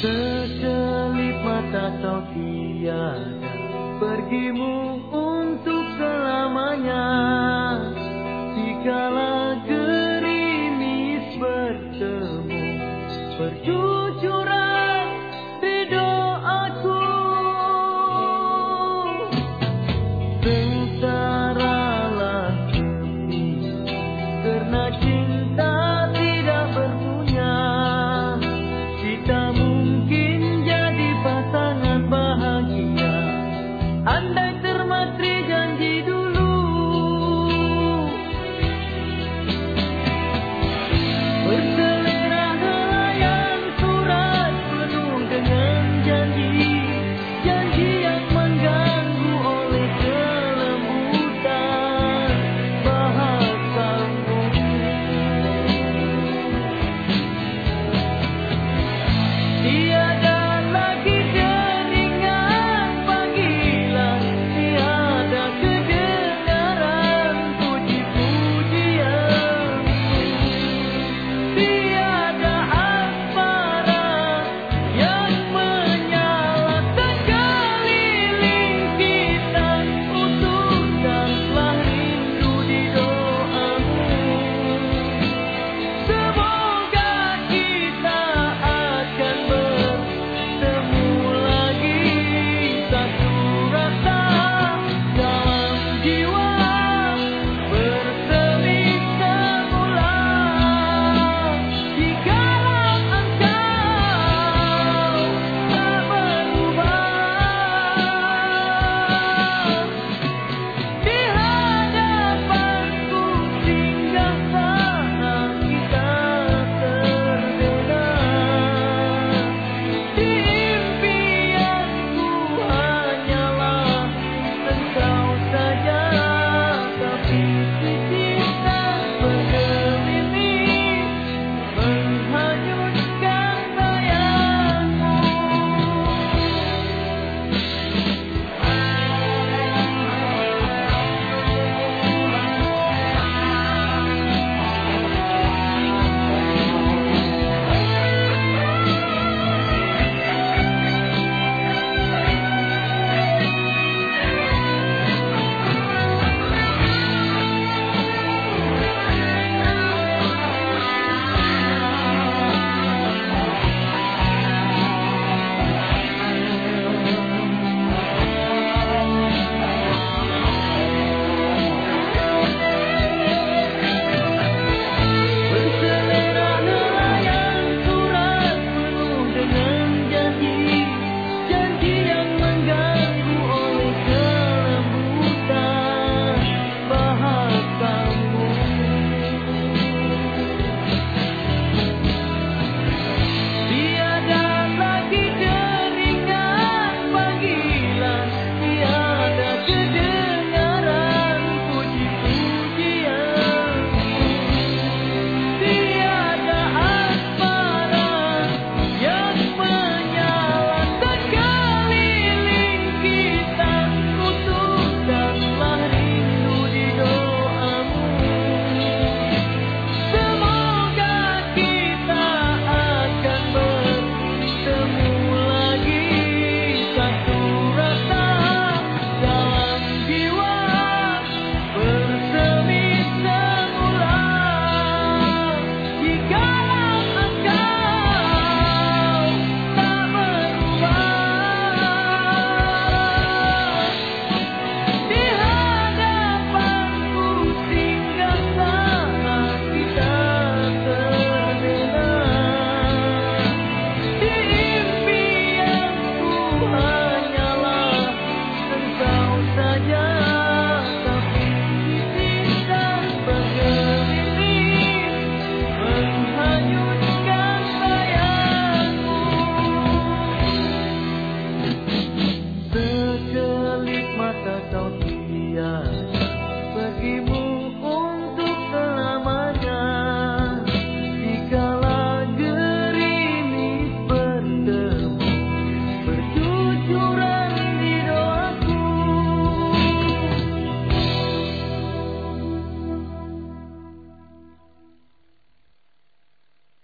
Sekelip mata kau tiada. Pergimu untuk selamanya. Dikala gerimis bertemu Berjujuran di doaku.